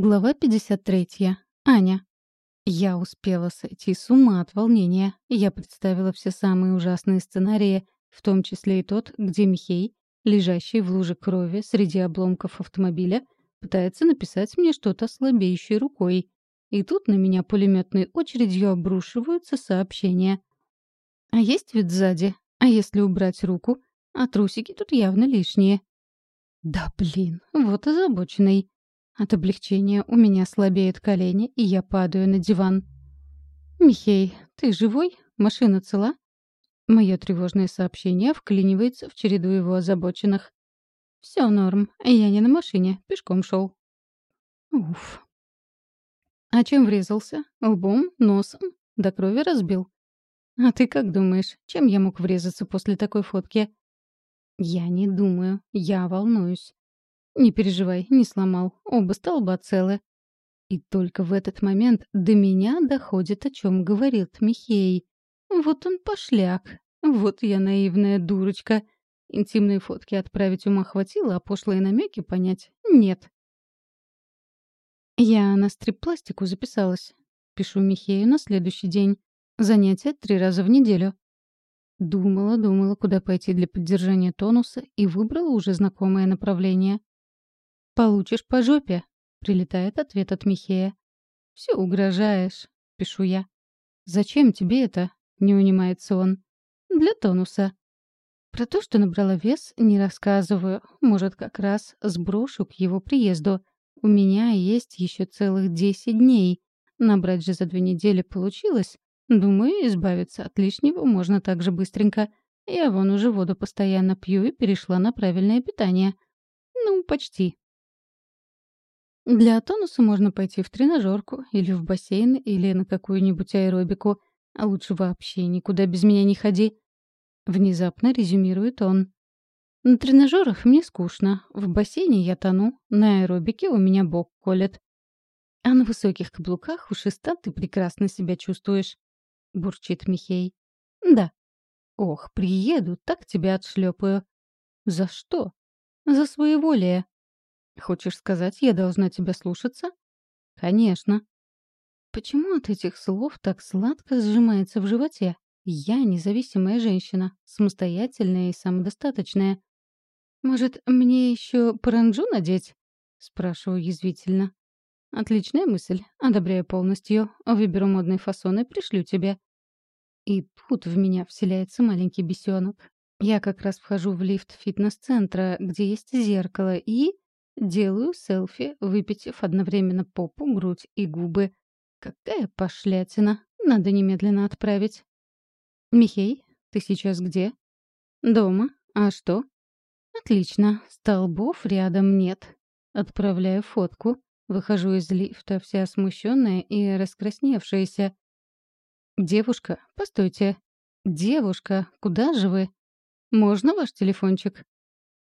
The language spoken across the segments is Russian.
Глава 53. Аня. Я успела сойти с ума от волнения. Я представила все самые ужасные сценарии, в том числе и тот, где Михей, лежащий в луже крови среди обломков автомобиля, пытается написать мне что-то слабеющей рукой. И тут на меня пулеметной очередью обрушиваются сообщения. А есть вид сзади? А если убрать руку? А трусики тут явно лишние. Да блин, вот озабоченный. От облегчения у меня слабеют колени, и я падаю на диван. «Михей, ты живой? Машина цела?» Мое тревожное сообщение вклинивается в череду его озабоченных. «Все норм. Я не на машине, пешком шел. Уф. «А чем врезался? Лбом? Носом? До крови разбил?» «А ты как думаешь, чем я мог врезаться после такой фотки?» «Я не думаю. Я волнуюсь. «Не переживай, не сломал. Оба столба целы». И только в этот момент до меня доходит, о чем говорит Михей. Вот он пошляк. Вот я наивная дурочка. Интимные фотки отправить ума хватило, а пошлые намеки понять — нет. Я на стрип-пластику записалась. Пишу Михею на следующий день. Занятия три раза в неделю. Думала, думала, куда пойти для поддержания тонуса и выбрала уже знакомое направление. «Получишь по жопе», — прилетает ответ от Михея. «Все угрожаешь», — пишу я. «Зачем тебе это?» — не унимается он. «Для тонуса». Про то, что набрала вес, не рассказываю. Может, как раз сброшу к его приезду. У меня есть еще целых десять дней. Набрать же за две недели получилось. Думаю, избавиться от лишнего можно так же быстренько. Я вон уже воду постоянно пью и перешла на правильное питание. Ну, почти. Для тонуса можно пойти в тренажерку или в бассейн или на какую-нибудь аэробику, а лучше вообще никуда без меня не ходи. Внезапно резюмирует он. На тренажерах мне скучно, в бассейне я тону, на аэробике у меня бок колет. А на высоких каблуках у шеста ты прекрасно себя чувствуешь, бурчит Михей. Да. Ох, приеду, так тебя отшлепаю. За что? За своеволие. Хочешь сказать, я должна тебя слушаться? Конечно. Почему от этих слов так сладко сжимается в животе? Я независимая женщина, самостоятельная и самодостаточная. Может, мне еще паранджу надеть? Спрашиваю язвительно. Отличная мысль. Одобряю полностью. Выберу модный фасон и пришлю тебе. И тут в меня вселяется маленький бесенок. Я как раз вхожу в лифт фитнес-центра, где есть зеркало, и... Делаю селфи, выпитив одновременно попу, грудь и губы. Какая пошлятина. Надо немедленно отправить. «Михей, ты сейчас где?» «Дома. А что?» «Отлично. Столбов рядом нет. Отправляю фотку. Выхожу из лифта, вся смущенная и раскрасневшаяся. «Девушка, постойте. Девушка, куда же вы? Можно ваш телефончик?»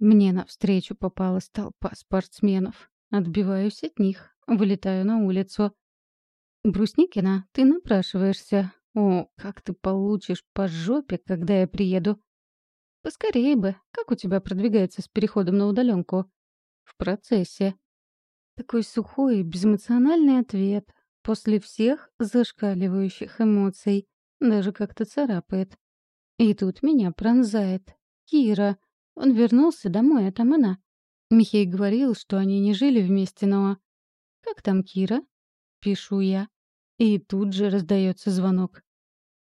Мне навстречу попалась толпа спортсменов. Отбиваюсь от них, вылетаю на улицу. «Брусникина, ты напрашиваешься. О, как ты получишь по жопе, когда я приеду!» «Поскорее бы. Как у тебя продвигается с переходом на удаленку?» «В процессе». Такой сухой и безэмоциональный ответ. После всех зашкаливающих эмоций. Даже как-то царапает. И тут меня пронзает. «Кира!» Он вернулся домой, а там она. Михей говорил, что они не жили вместе, но... «Как там Кира?» Пишу я. И тут же раздается звонок.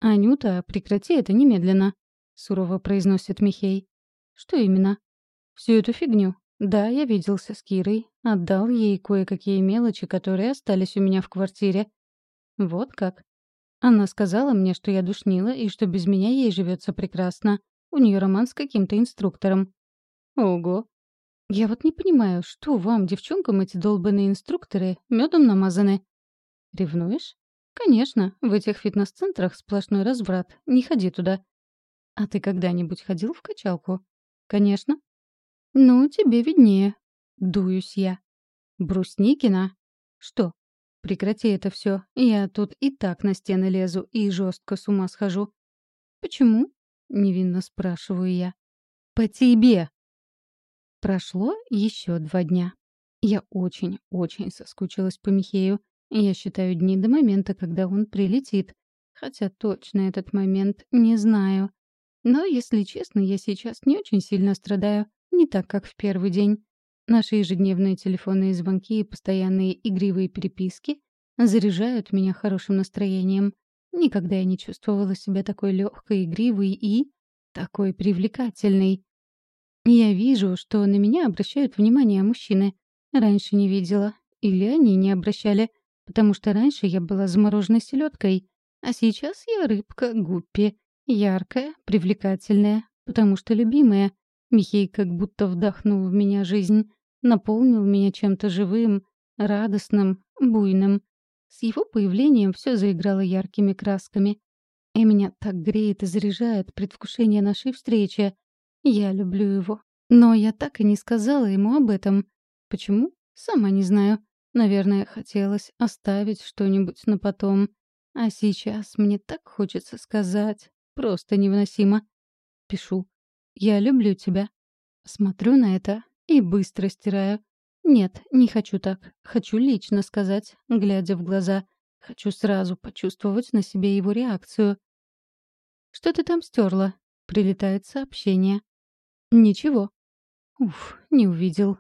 «Анюта, прекрати это немедленно», — сурово произносит Михей. «Что именно?» «Всю эту фигню. Да, я виделся с Кирой, отдал ей кое-какие мелочи, которые остались у меня в квартире. Вот как. Она сказала мне, что я душнила и что без меня ей живется прекрасно. У нее роман с каким-то инструктором. Ого. Я вот не понимаю, что вам, девчонкам, эти долбанные инструкторы медом намазаны? Ревнуешь? Конечно, в этих фитнес-центрах сплошной разврат. Не ходи туда. А ты когда-нибудь ходил в качалку? Конечно. Ну, тебе виднее. Дуюсь я. Брусникина? Что? Прекрати это все. Я тут и так на стены лезу и жестко с ума схожу. Почему? — невинно спрашиваю я. «По тебе!» Прошло еще два дня. Я очень-очень соскучилась по Михею. Я считаю дни до момента, когда он прилетит. Хотя точно этот момент не знаю. Но, если честно, я сейчас не очень сильно страдаю. Не так, как в первый день. Наши ежедневные телефонные звонки и постоянные игривые переписки заряжают меня хорошим настроением. Никогда я не чувствовала себя такой легкой, игривой и такой привлекательной. Я вижу, что на меня обращают внимание мужчины. Раньше не видела. Или они не обращали. Потому что раньше я была замороженной селедкой, а сейчас я рыбка Гуппи. Яркая, привлекательная, потому что любимая. Михей как будто вдохнул в меня жизнь, наполнил меня чем-то живым, радостным, буйным. С его появлением все заиграло яркими красками. И меня так греет и заряжает предвкушение нашей встречи. Я люблю его. Но я так и не сказала ему об этом. Почему? Сама не знаю. Наверное, хотелось оставить что-нибудь на потом. А сейчас мне так хочется сказать. Просто невыносимо. Пишу. «Я люблю тебя». Смотрю на это и быстро стираю. Нет, не хочу так. Хочу лично сказать, глядя в глаза. Хочу сразу почувствовать на себе его реакцию. «Что ты там стерла?» — прилетает сообщение. «Ничего». Уф, не увидел.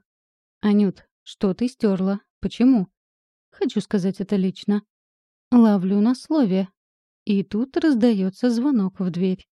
«Анют, что ты стерла? Почему?» «Хочу сказать это лично». Ловлю на слове. И тут раздается звонок в дверь.